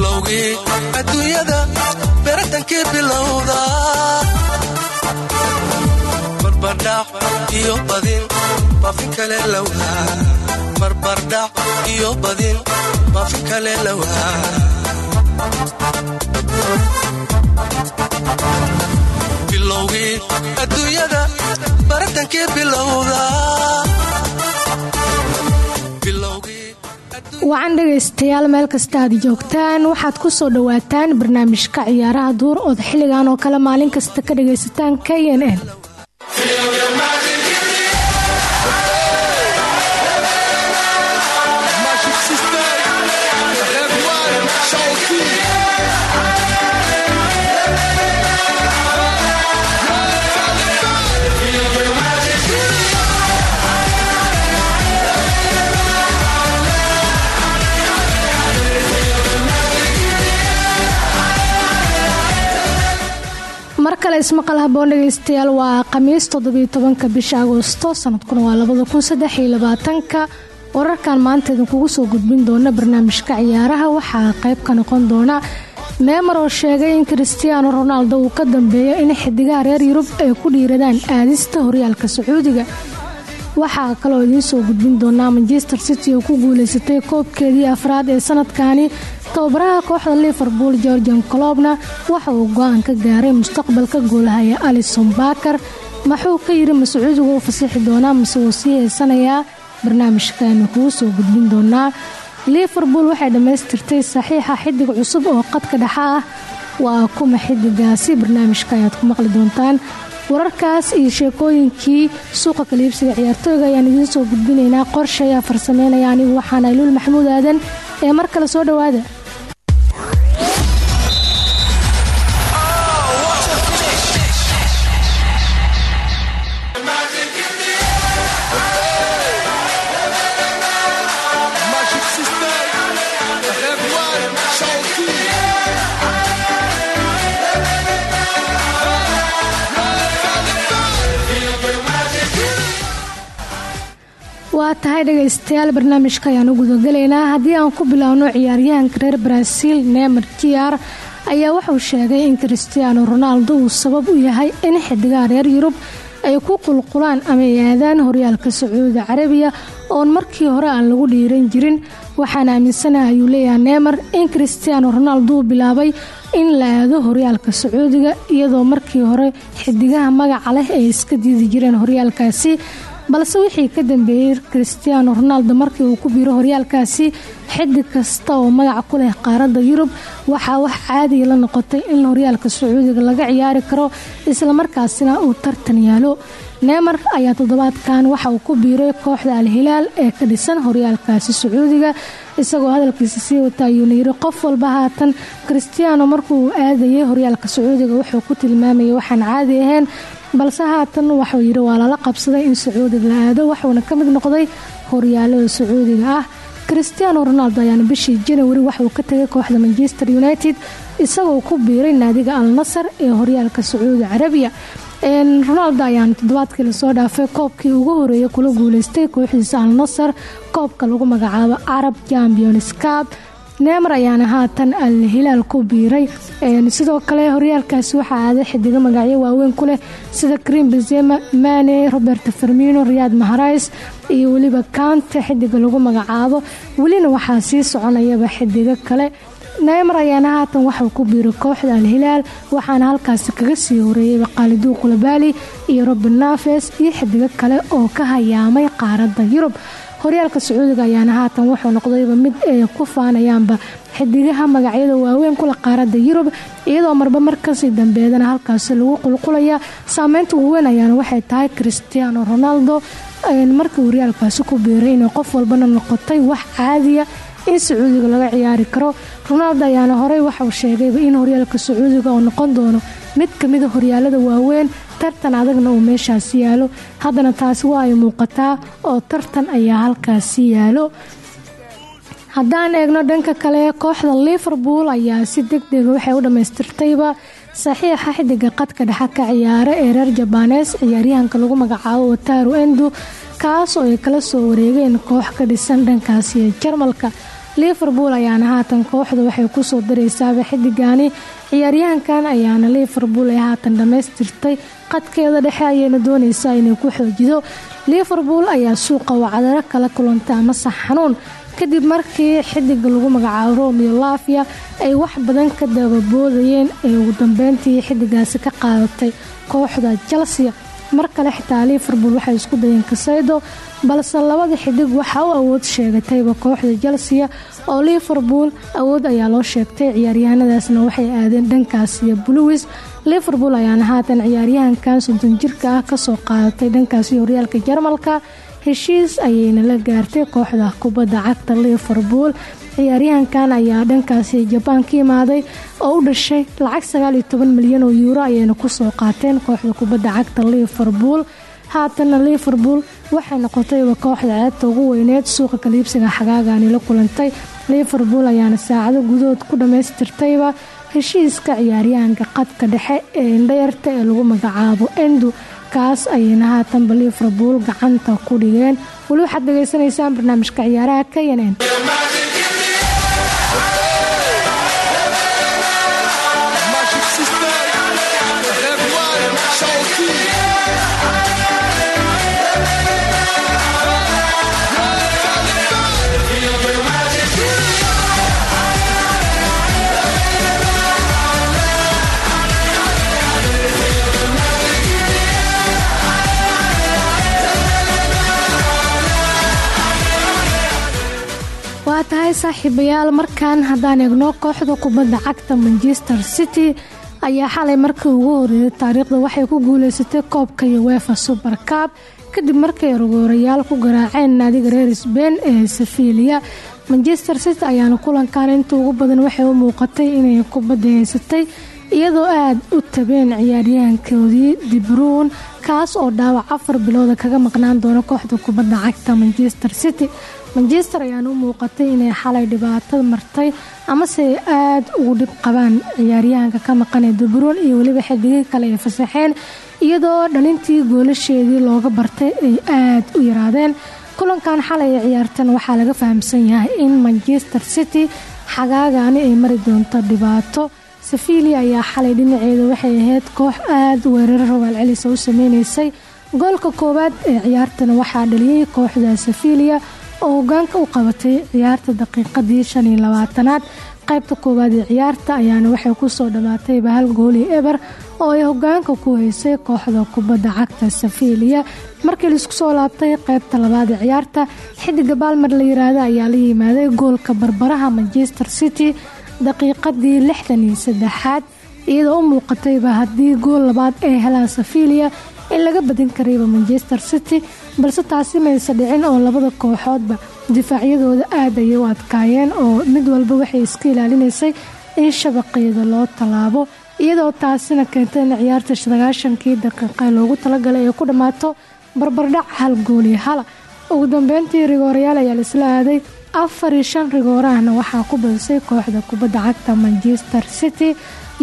bilowgii adduunyada beratankii bilowda. Barbardhac iyo badin baafin kale lawaa barbardhac iyo badin baafin kale lawaa bilowgii adduunyada baratankii bilowda wacan dhegaystayaal meel kasta aad joogtaan waxaad ku soo dhowaataan barnaamijka ciyaaraha duur ood xilligan oo kale maalin kasta ka dhagaysataan k n ismaqal haboon dhegaystayaal waa khamiis toddobiyo tobanka bisha agoosto sanadkuna waa labada kun wararkan maanta idinkugu soo gudbin doona barnaamijka ciyaaraha waxaa qayb ka noqon doona neemar oo sheegay in christiaano ronaldo uu ka dambeeyo in xidigaha reer yurub ay ku dhiiradaan aadista horyaalka sacuudiga waxaa kaloo idiin soo gudbin doonaa manchester city oo ku guuleysatay koobkeedii afraad ee sanadkani tababaraha kooxda liverpool georgian colobna waxa uu go'aan ka gaaray mustaqbalka goolahaya alison barker. Maxuu ka yiri ma sacuudiga u fasixi doonaa mase wuu sii heysanayaa barnaamijkaanu kugu soo gudbin doonaa. Liverpool waxay dhammaystirtay saxiixa xidig cusub oo qadka dhexa ah. Waa kuma xidigaasi barnaamijka ayaad ku maqli doontaan wararkaas iyo sheekooyinkii suuqa kaliibsiga ciyaartooyga ayaan idiin soo gudbinaynaa qorshe ayaa farsameynaya anigu waxaana iluul maxamuud aadan ee mar kale soo dhowaada waa tahay dhagaystayaal barnaamijka ayaan u gudagalaynaa. Haddii aan ku biloawno ciyaaryahanka reer baraaziil neymar jiar ayaa wuxuu sheegay in christiaano ronaldo uu sabab u yahay in xidigaha reer yurub ay ku qulqulaan ama ay aadaan horyaalka sacuudi carabiya oon markii hore aan lagu dhiiran jirin. Waxaana aaminsanaha ayuu leeyahay neymar in christiaano ronaldo uu bilaabay in la aado horyaalka sacuudiga iyadoo markii hore xidigaha magaca leh ay iska diidi jireen horyaalkaasi balse wixii ka dambeeyey christiaano ronaldo markii uu ku biiro horyaalkaasi xidig kasta oo magac ku leh qaaradda yurub waxaa wax caadiya la noqotay in horyaalka sacuudiga laga ciyaari karo islamarkaasina uu tartan yaalo. Neymar ayaa toddobaadkan waxa uu ku biiray kooxda al-hilaal ee ka dhisan horyaalkaasi sacuudiga isagoo hadalkiisa sii wata ayuuna yiri qof walba haatan christiaano markuu aadayay horyaalka sacuudiga wuxuu ku tilmaamayay waxaan caadi ahayn balse haatan waxuu yidhi waa lala qabsaday in sacuudiga la aado waxuuna ka noqday horyaalada sacuudiga ah. Christiaano ronaldo ayaana bishii janawari waxauu ka tegay kooxda manchester united isagoo ku biiray naadiga al nasar ee horyaalka sacuudi carabiya. Ronaldo ayaana toddobaadkii la soo dhaafay koobkii ugu horeeyay kula guuleystay kooxdiisa al nasar koobka lagu magacaabo carab champions cab neymar ayaana haatan al hilaal ku biiray. Sidoo kale horyaalkaasi waxaa aaday xidigo magacyo waaweyn ku leh sida krim benzema mane robert fermino riyad maharais iyo weliba kante xidiga lagu magacaabo. Welina waxaa sii soconayaba xidigo kale. Neymar ayaana haatan waxuu ku biiray kooxda al hilaal waxaana halkaasi kaga sii horeeyay khaaliduu kulabaali iyo robin naves iyo xidigo kale oo ka hayaamay qaaradda yurub horyaalka sacuudiga ayaana haatan wuxuu noqdayba mid ay ku faanayaanba xidigaha magacyada waaweyn kula qaaradda yurub iyadoo marba markasii dambeedana halkaasi lagu qulqulaya saameynta uguweyn ayaana waxay tahay christiaano ronaldo markii horyaalkaasi ku biiray inay qof walbana noqotay wax caadiya in sacuudiga laga ciyaari karo. Ronaldo ayaana horey waxauu sheegayba in horyaalka sacuudiga oo noqon doono mid kamida horyaalada waaweyn tartan adagna uu meeshaasi yaalo. Haddana taasi waa ay muuqataa oo tartan ayaa halkaasi yaalo. Haddaan eegno dhanka kale kooxda liverpool ayaa si deg dega waxay u dhammaystirtayba saxiixa xidiga qadka dhexe ka ciyaara ee reer jabanes ciyaaryahanka lagu magacaabo wataru endu kaas oo ay kala soo wareegeen koox ka dhisan dhankaasi jarmalka. Liverpool ayaana haatan kooxda waxay ku soo dareysaaba xidigaani ciyaaryahankan ayaana liverpool ee haatan dhammaystirtay. Qadkeeda dhexe ayayna dooneysaa inay ku xoojido liverpool ayaa suuqa wacdaro kala kulantay amase xanuun. Kadib markii xidiga lagu magacaabo romeo lafia ay wax badan ka dababoodayeen ee ugu dambeyntii xidigaasi ka qaadatay kooxda chelsea. Mar kale xitaa liverpool waxay isku dayeen kasaydo balse labada xidig waxaa u awood sheegatayba kooxda chelsea oo liverpool awood ayaa loo sheegtay ciyaaryahanadaasna waxay aadeen dhankaas iyo bluwis liverpool ayaana haatan ciyaaryahankan soddon jirka ah ka soo qaadatay dhankaasi horyaalka jarmalka. Heshiis ayayna la gaartay kooxda kubadda cagta liverpool. Ciyaaryahankan ayaa dhankaasi jabaan ka imaaday oo u dhashay lacag sagaal iyo toban milyan oo yuuro ayayna ku soo qaateen kooxda kubadda cagta liverpool haatana liverpool waxay noqotayba kooxda ceebta ugu weyneed suuqa kaliibsiga xagaagani la kulantay. Liverpool ayaana saacado gudahood ku dhammaystirtayba heshiiska ciyaaryahanka qadka dhexe ee indhayarta ee lagu magacaabo endu kaas ayayna haatanba liverpool gacanta ku dhigeen. Weli waxaad degeysanaysaan barnaamijka ciyaaraha k n tahay saaxiibayaal markan haddaan eegno kooxda kubadda cagta manchester city ayaa xalay markii ugu horeeyay taariikhda waxay ku guuleysatay koobka uefa super cup. Kadib markay rogoorayaal ku garaaceen naadiga reer sbain ee sevilia manchester city ayaana kulankan inta ugu badan waxay u muuqatay inay kubadda haysatay iyadoo aada u tabeen ciyaaryahankoodii dibruun kaas oo dhaawac afar bilooda kaga maqnaan doona kooxda kubadda cagta manchester city manchester ayaana u muuqatay inay xalay dhibaato martay amase ay aada ugu dhib qabaan ciyaaryahanka ka maqan ee dibruun iyo weliba xidigii kale ay fasaxeen iyadoo dhalintii goolasheedii looga bartay ay aada u yaraadeen. Kulankan xalay ee ciyaartan waxaa laga fahamsan yahay in manchester city xagaagani ay mari doonto dhibaato. Sevilia ayaa xalay dhinaceeda waxay ahayd koox aada weeraro rawaal celisa u sameyneysay goolka koowaad ee ciyaartana waxaa dhaliyey kooxda sevilia oo hogaanka u qabatay ciyaarta daqiiqadii shan iyo labaatanaad. Qaybta koowaad ee ciyaarta ayaana waxay ku soo dhammaatayba hal gooli eber oo ay hogaanka ku haysay kooxda kubadda cagta sevilia markii la isku soo laabtay qaybta labaad ee ciyaarta xidiga baalmer la yiraahda ayaa la yimaaday goolka barbaraha manchester city daqiiqadii lixdan iyo saddexaad iyadoo u muuqatayba haddii gool labaad ay helaan sevilia in laga badin karayba manchester city balse taasi mayse dhicin oo labada kooxoodba difaacyadooda aada ayay u adkaayeen oo mid walba waxay iska ilaalinaysay in shabaqeeda loo tallaabo iyadoo taasina keentay in ciyaarta sagaashankii daqiiqa loogu talagalay ay ku dhammaato barbardhac hal gooli hala ugu dambeyntii rigoorayaal ayaa la isla aaday afar iyo shan rigoorahna waxaa ku badisay kooxda kubadda cagta manchester city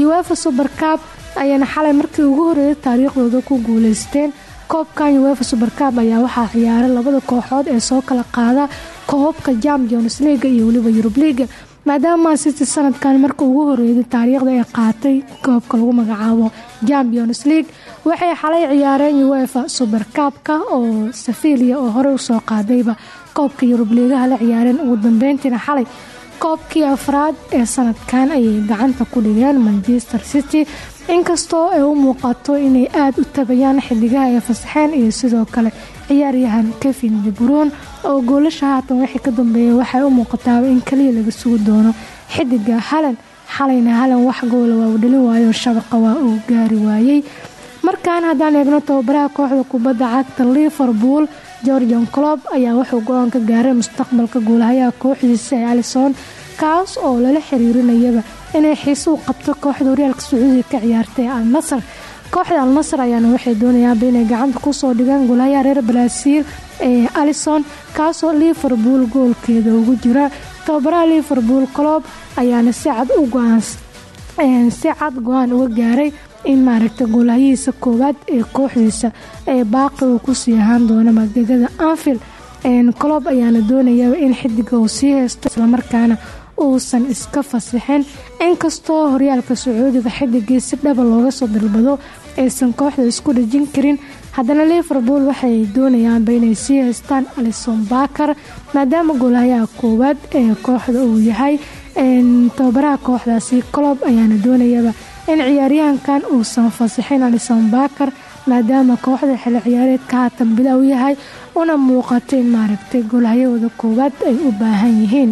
uefa super cup ayaana xalay markii ugu horeeyay taariikhdooda ku guuleysteen. Koobkan uefa super cup ayaa waxaa ciyaaray labada kooxood ee soo kala qaada koobka champions leaga iyo weliba yurub liiga maadaama city sanadkan marka ugu horeeyay taariikhda ay qaatay koobka lagu magacaabo champions league waxay xalay ciyaareen uefa super cupka oo sevilia oo horey u soo qaadayba koobka yurub liigaha la ciyaareen. Ugu dambeyntiina xalay koobkii afraad ee sanadkan ayay gacanta ku dhigeen manchester city inkastoo ay u muuqato inay aada u tabayaan xidigaha ay fasaxeen iyo sidoo kale ciyaaryahan kevin debruun oo goolasha haatan wixii ka dambeeyay waxay u muuqataaba in kaliya laga sugi doono xidiga halan xalayna halan wax goola waa uu dhalin waayo shabaqa waa uu gaari waayey. Markaan haddaan eegno tababaraha kooxda kubadda cagta liverpool georgian clob ayaa wuxuu go'aan ka gaaray mustaqbalka guulahayaha kooxdiisa ee alison kaas oo lala xiriirinayaba inay xiise qabto kooxda horyaalka sacuudiga ka ciyaarta ee alnasar kooxda alnasar ayaana waxay doonayaanba inay gacanta ku soo dhigaan guulahayaha reer baraasiil ee alison kaasoo liverpool goolkeeda ugu jira. Tababaraha liverpool clob ayaana si cad si cad go'aan uga gaaray in maaragta goolahayihiisa koowaad ee kooxdiisa ee baaqi uu ku sii ahaan doono magegada anfield. Colob ayaana doonaya in xidiga uu sii haysto islamarkaana uusan iska fasixin. Inkastoo horyaalka sacuudiga xidigii si dhaba looga soo dalbado aysan kooxda isku dhajin karin haddana liverpool waxay doonayaanba inay sii haystaan alison bakar maadaama goolahayaha koowaad ee kooxda uu yahay tababaraha kooxdaasi colob ayaana doonayaba. In ciyaaryahankan uusan fasixin alison bakar maadaama kooxda xili ciyaareedka haatan bilow yahay una muuqato in maaragtay goolhayahooda koowaad ay u baahan yihiin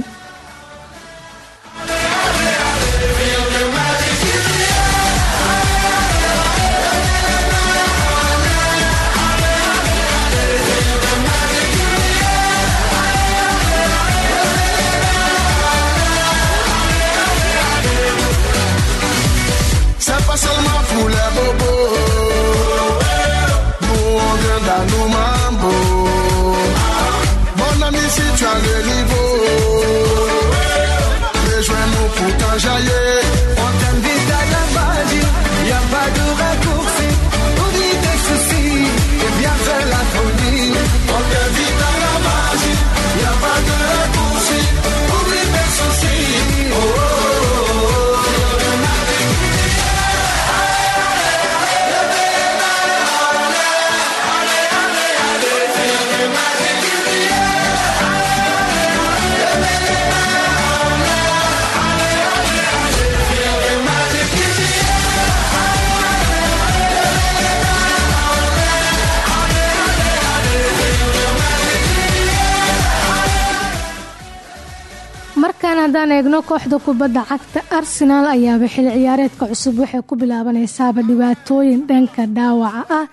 markaan eegno kooxda kubadda cagta arsenaal ayaaba xili ciyaareedka cusub waxay ku bilaabanaysaaba dhibaatooyin dhanka dhaawaca ah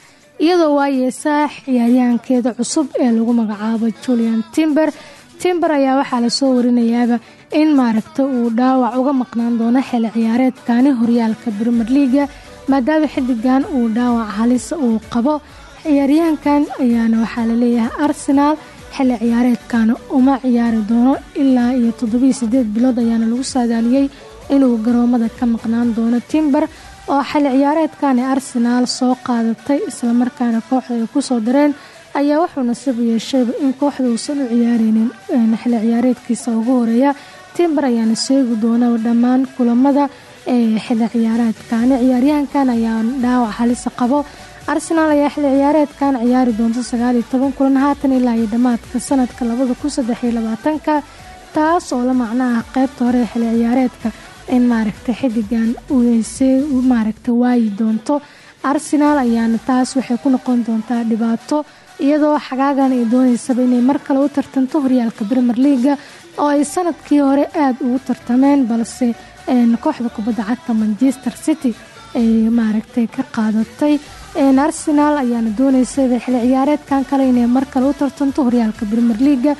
iyadoo waayeysaa ciyaaryahankeeda cusub ee lagu magacaabo julian timber. Timber ayaa waxaa la soo warinayaaba in maaragta uu dhaawac uga maqnaan doono xili ciyaareedkani horyaalka brimer leaga maadaama xidigan uu dhaawac halisa uu qabo. Ciyaaryahankan ayaana waxaa la leeyahay arsenaal xili ciyaareedkana uma ciyaari doono ilaa iyo toddobiiyo sideed bilood ayaana lagu saadaaliyey inuu garoomada ka maqnaan doono timber oo xili ciyaareedkan ee arsenaal soo qaadatay islamarkaana kooxda ay ku soo dareen ayaa wuxuu nasiib yeeshayba in kooxda uusan u ciyaareynin xili ciyaareedkiisa ugu horreeya timber ayaana seegi doona dhammaan kulamada ee xili ciyaareedkani ciyaaryahankan ayaa dhaawac halisa qabo arsenaal ayaa xili ciyaareedkan ciyaari doonta sagaaliyo toban kulan haatan ilaa iyo dhammaadka sanadka labada kun iyo taas oo la macno ah qeybta hore ee xili ciyaareedka in maaragta xidigan uysee maaragta waayi doonto. Arsenaal ayaana taas waxay ku noqon doontaa dhibaato iyadoo xagaagan ay dooneysaba inay mar kale u tartanto horyaalka brimer leaga oo ay sannadkii hore aada ugu tartameen balse kooxda kubadda cagta manchester city ay maaragtay ka qaadatay. Arsenaal ayaana dooneysaba xili ciyaareedkan kale inay mar kale u tartanto horyaalka brimer leaga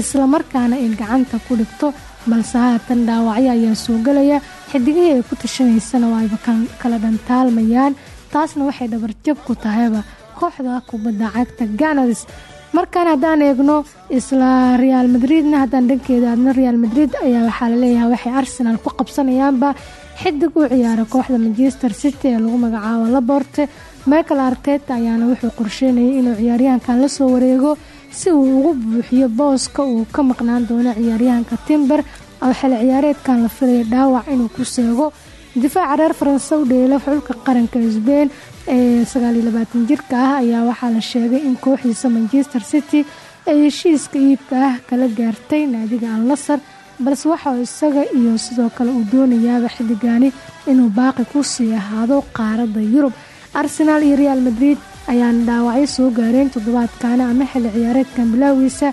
islamarkaana ay gacanta ku dhigto balse haatan dhaawacyo ayaa soo galaya. Xidigihii ay ku tashanaysana waa ayba kala dhantaalmayaan taasna waxay dhabarjab ku tahayba kooxda kubadda cagta ganars markaan haddaan eegno isla reaal madridna haddaan dhankeeda aadna reaal madrid ayaa waxaa la leeyahay waxay arsenaal ku qabsanayaanba xidig u ciyaara kooxda manchester city ee lagu magacaabo laborte michael arteta ayaana wuxuu qorsheynayay inuu ciyaaryahankan la soo wareego si uu ugu buuxiyo booska uu ka maqnaan doono ciyaaryahanka timber. Oo xili ciyaareedkan la filaya dhaawac inuu ku seego difaaca reer faranse u dheela xulka qaranka sbein ee sagaaliyo labaatan jirka ah ayaa waxaa la sheegay in kooxdiisa manchester city ay heshiiska iibka ah kala gaartay naadiga al nasar balse waxa isaga iyo sidoo kale uu doonayaaba xidigaani inuu baaqi ku sii ahaado qaaradda yurub. Arsenaal iyo reaal madrid ayaana dhaawacyo soo gaareen toddobaadkaana ama xili ciyaareedkan bilaawiisa.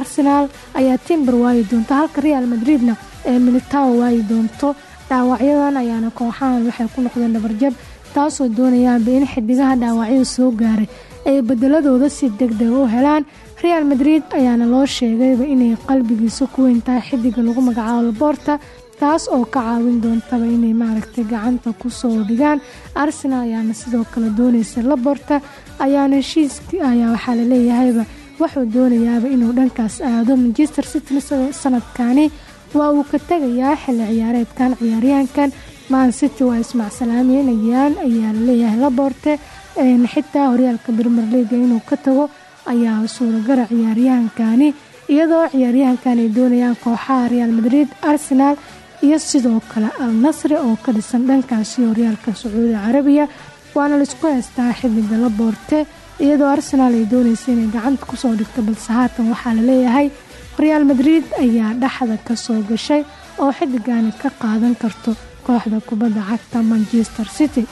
Arsenaal ayaa timber waayi doonta halka reaal madridna ee militaw waayi doonto. Dhaawacyadan ayaana kooxahan waxay ku noqdeen dhabarjab taasoo doonayaanba in xidigaha dhaawacyada soo gaaray. Ay bedeladooda si deg deg u helaan reaal madrid ayaana loo sheegayba inay qalbigiisa ku weyn tahay xidiga lagu magacaabo laboorta taas oo ka caawin doontaba inay maaragtay gacanta ku soo dhigaan. Arsenal ayaana sidoo kale doonaysa laborta ayaana heshiiskii ayaa waxaa laleeyahayba wuxuu doonayaaba inuu dhankaas aado manchester city sanadkani waa uu ka tegayaa xili ciyaareedkan ciyaaryahankan. Man city waa ismacsalaamaynayaan ayaa la leeyahay laborte xitaa horyaalka brimer leaga inuu ka tago ayaa suuragala ciyaaryahankani iyadoo ciyaaryahankan ay doonayaan kooxaha real madrid arsenal iyo sidoo kale al nasri oo ka dhisan dhankaasi horyaalka sacuudi carabiya. Waana la isku haystaa xidiga la boorte iyadoo arsenaal ay doonaysa inay gacanta ku soo dhigto balse haatan waxaa la leeyahay real madrid ayaa dhexda ka soo gashay oo xidigani ka qaadan karto kooxda kubadda cagta manchester city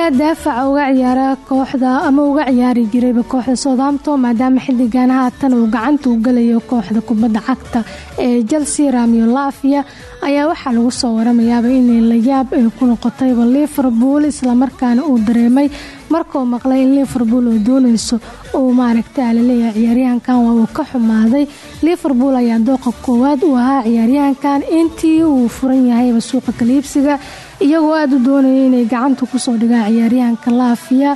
ciyaaryahanka daafaca uga ciyaara kooxda ama uga ciyaari jirayba kooxda southampton maadaama xilligan haatan uu gacanta u galayo kooxda kubadda cagta ee chelsea ramio lafia ayaa waxaa lagu soo waramayaaba inay layaab ay ku noqotayba liverpool islamarkaana uu dareemay markuu maqlay in liverpool oo dooneyso uu maaragta la leeyahay ciyaaryahankan waa uu ka xumaaday. Liverpool ayaa dooqa koowaad u ahaa ciyaaryahankan. Intii uu furan yahayba suuqa kaliibsiga iyagoo aada u doonaya inay gacanta ku soo dhigaan ciyaaryahanka laafiya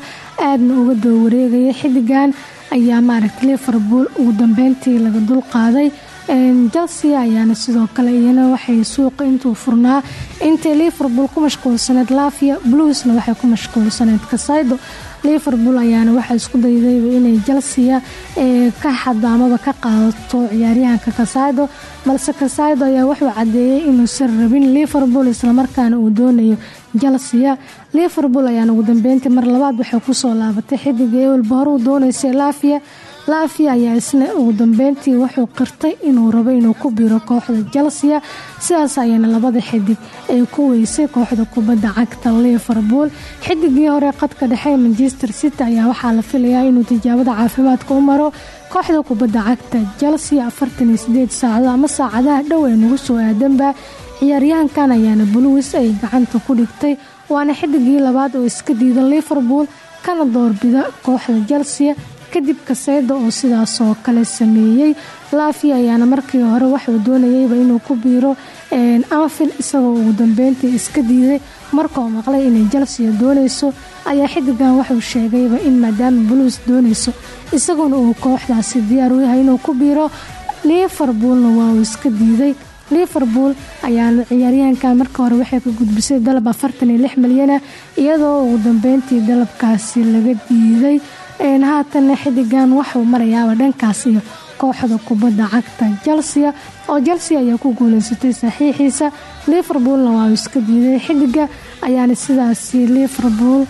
aadna uga daba wareegaya ayaa maaragta liverpool ugu dambeyntii laga dulqaaday chelsea ayaana sidoo kale iyana waxay suuqa intuu furnaa. Intay liverpool ku mashquulsaneed lafia bluesna waxay ku mashquulsaneed kasaydo liverpool ayaana waxaa isku daydayba inay chelsea ka amaba ka qaadato ciyaaryahanka kasaydo balse kasaydo ayaa wuxuu cadeeyey inuusan rabin liverpool islamarkaana uu doonayo chelsea. Liverpool ayaana ugu dambeyntii mar labaad waxay ku soo laabatay xidiga ewelba hore uu dooneysay lafia ayaa isna ugu dambeyntii wuxuu qirtay inuu rabo inuu ku biro kooxda chelsea sidaas ayaana labada xidig ay ku weysay kooxda kubadda cagta liverpool. Xidigii hore qadka dhexe manchester city ayaa waxaa la filayaa inuu tijaabada caafimaadka u maro kooxda kubadda cagta chelsea afartan iyo ama saacadaha dhow ee nagu soo aadanba. Ciyaaryahankan ayaana bluis ay gacanta ku dhigtay waana xidigii labaad oo iska diida liverpool kana doorbida kooxda chelsea kadib kaseyda oo sidaasoo kale sameeyey. Lafia ayaana markii hore waxuu doonayayba inuu ku biiro anfil isagoo ugu dambeyntii iska diiday. Markuu maqlay inay chelsea dooneyso ayaa xidigan wuxuu sheegayba in maadaama blues dooneyso isaguna uu kooxdaasi diyaar u yahay inuu ku biiro. Liverpoolna waa iska diiday. Liverpool ayaana ciyaaryahankan marka hore waxay ka gudbisay dalab afartan iyo lix milyana iyadoo ugu dambeyntii dalabkaasi laga diiday haatanna xidigan waxuu marayaaba dhankaas iyo kooxda kubadda cagta chelsea oo chelsea ayaa ku guuleysatay saxiixiisa. Liverpoolna waa uu iska diiday. Xidiga ayaana sidaasi liverpool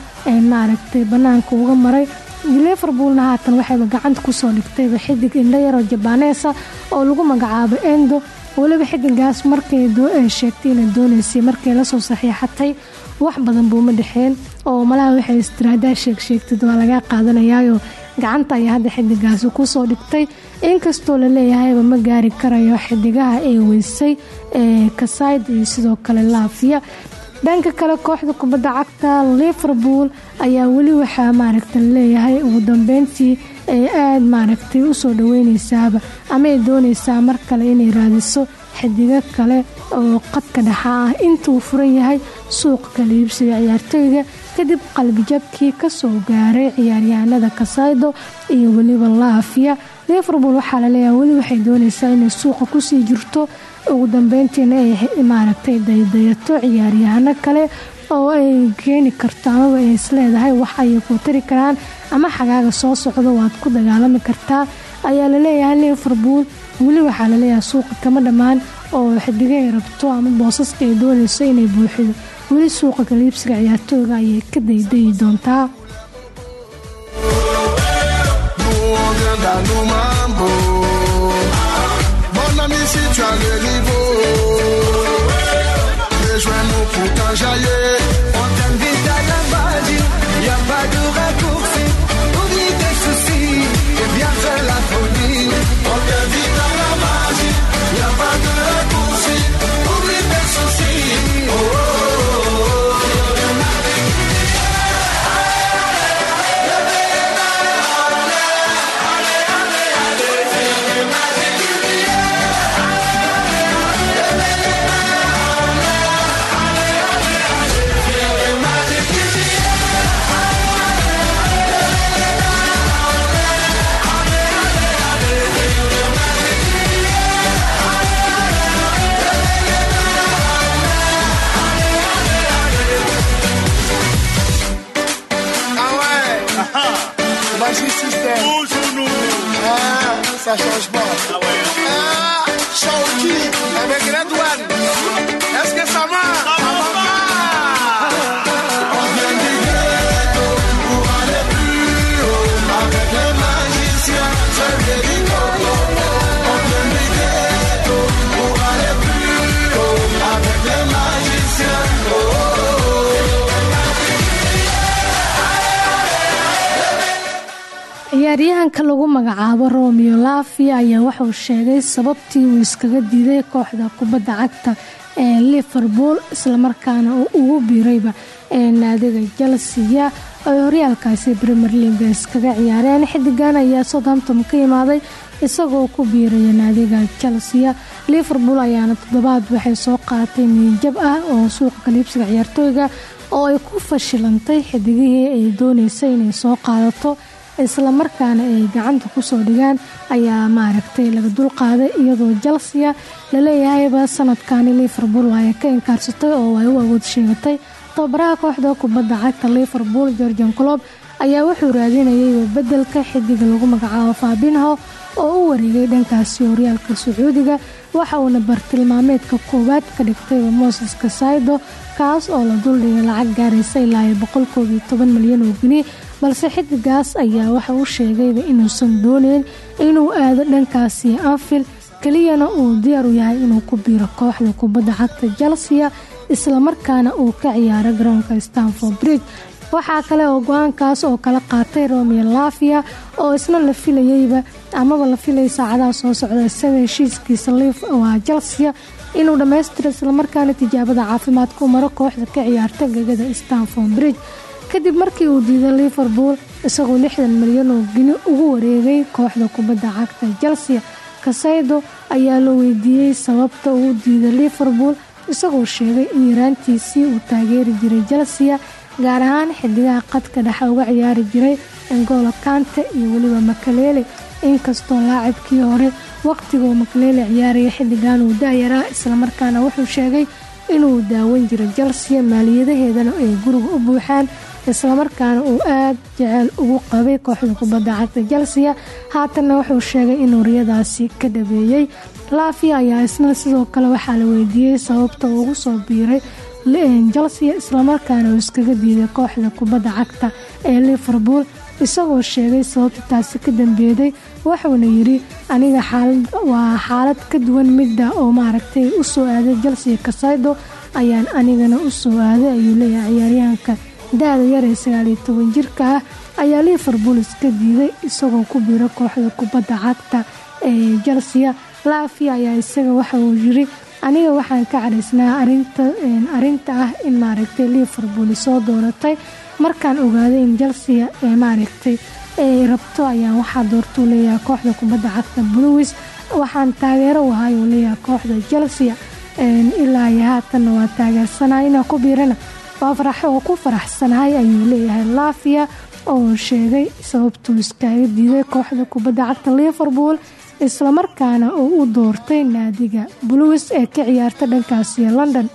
maaragtay banaanka uga maray. Liverpoolna haatan waxayba gacanta ku soo dhigtayba xidig indhayaro jabaneesa oo lagu magacaabo endo. Weliba xidigaas markay sheegtay inay dooneysay markay la soo saxiixatay wax badan buuma dhexeen oo malaha waxay istiraadaha sheegsheegtid waa lagaa qaadanayaayo. Gacanta ayaa hadda xidigaasi ku soo dhigtay. Inkastoo laleeyahayba ma gaari karayo xidigaha ay weysay ee kasayd iyo sidoo kale laafiya dhanka kale kooxda kubadda cagta liverpool ayaa weli waxaa maaragta la leeyahay ugu dambeyntii ay aada maaragtay u soo dhaweyneysaaba ama ay dooneysaa mar kale inay raadiso xidigo kale oo qadka dhexa ah. Intuu furan yahay suuqa kala iibsiga ciyaartooyda kadib qalbijabkii ka soo gaaray ciyaaryahanada kasaydo iyo weliba laafiya liverpool waxaa la leeyahay weli waxay dooneysaa inay suuqa ku sii jirto. Ugu dambeyntiina ay maaragtay daydayato ciyaaryahano kale oo ay keeni karto amaba ay isleedahay wax ayay ku tari karaan ama xagaaga soo socdo waad ku dagaalami kartaa. Ayaa la leeyahay liverpool weli waxaa la leeyahay suuqa kama dhammaan oo xidigay rabto ama boosaska ay doonayso inay buuxido weli suuqa kaliibsiga ciyaartooyga ayay ka daydayi doontaa Ah, ciyaaryahanka lagu magacaabo romeo lafia ayaa wuxuu sheegay sababtii uu iskaga diiday kooxda kubadda cagta ee liverpool islamarkaana uu ugu biirayba ee naadiga chelsea. Ay horyaalkaasi premier league iskaga ciyaareen. Xidigan ayaa southampton ka imaaday isagoo ku biiraya naadiga chelsea. Liverpool ayaana toddobaad waxay soo qaadatay niyajab ah oo suuqa kaliibsiga ciyaartooyga oo ay ku fashilantay xidigihii ay dooneysay inay soo qaadato islamarkaana ay gacanta ku soo dhigaan ayaa maaragtay laga dulqaaday iyadoo chelsea laleeyahayba sanadkani liverpool ay ka inkaarsatay oo ay u awood sheegatay. Tababaraha kooxda kubadda cagta liverpool georgian clob ayaa wuxuu raadinayay bedelka xidiga lagu magacaabo fabinho oo u wareegay dhankaasi horyaalka sacuudiga waxa uuna bartilmaameedka koowaad ka dhigtayba moses kasaido kaas oo la duldhigay lacag gaaraysa ilaa milyan oo geni balse xidigaas ayaa waxa uu sheegayba inuusan dooneyn inuu aado dhankaasi anfield keliyana uu diyaar u yahay inuu ku biiro kooxda kubadda cagta chelsea islamarkaana uu ka ciyaaro garoonka stanford bridge. Waxaa kale oo go'aankaas oo kala qaatay romeo lafia oo isna la filayeyba amaba la filaya saacadaha soo socda isaga heshiiskiisa liif waa chelsea inuu dhammaystiro islamarkaana tijaabada caafimaadka u maro kooxda ka ciyaarta gegada stanford bridge kadib markii uu diiday liverpool isagoo lixdan milyan oo geni ugu wareegay kooxda kubadda cagta chelsea kasaydo ayaa la weydiiyey sababta uu diiday liverpool isagoo sheegay in yaraantiisii uu taageeri jiray chelsea gaar ahaan xidigaha qadka dhexe uga ciyaari jiray engolo kante iyo weliba makalele inkastoo laacibkii hore waqtiguu makalele ciyaaraya xilligan uu daayaraa islamarkaana wuxuu sheegay inuu daawan jiray chelsea maaliyadaheedana ay guriga u buuxaan islamarkaana uu aad jecel ugu qabay kooxda kubadda cagta chelsea. Haatanna wuxuu sheegay inuu riyadaasi ka dhabeeyey lafia ayaa isna sidoo kale waxaa la weydiiyey sababta ugu soo biiray chelsea islamarkaana uu iskaga diiday kooxda kubadda cagta ee liverpool isagoo sheegay sababta taasi ka dambeeday wuxuuna yiri aniga waa xaalad ka duwan midda oo maaragtay u soo aaday chelsea kasaido ayaan anigana u soo aaday ayuu leeyahay ciyaaryahanka da-da yar ee sagaaliyo toban jirka ah ayaa liverpool iska diiday isagoo ku biiro kooxda kubadda cagta ee chelsea. Lafia ayaa isaga waxa uu yiri aniga waxaan ka caraysnaa arinta ah in maaragtay liverpool soo dooratay. Markaan ogaaday in chelsea ee maaragtay ay rabto ayaan waxaa doortuu kooxda kubadda cagta bluwis waxaan taageero u ahay uu kooxda chelsea. Ilaa iyo haatanna waa taageersanahay inaa ku biirana waa faraxo oo ku faraxsanahay ayuu leeyahay lafia oo sheegay sababtuu iskaaga diiday kooxda kubadda cagta liverpool islamarkaana uu u doortay naadiga bluwis ee ka ciyaarta dhankaasi london.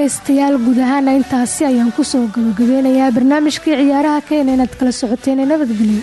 dhegaystayaal guud ahaana intaasi ayaan ku soo gabagabeynayaa barnaamijkii ciyaaraha kenya inaad kala socoteen ee nabadgelyo.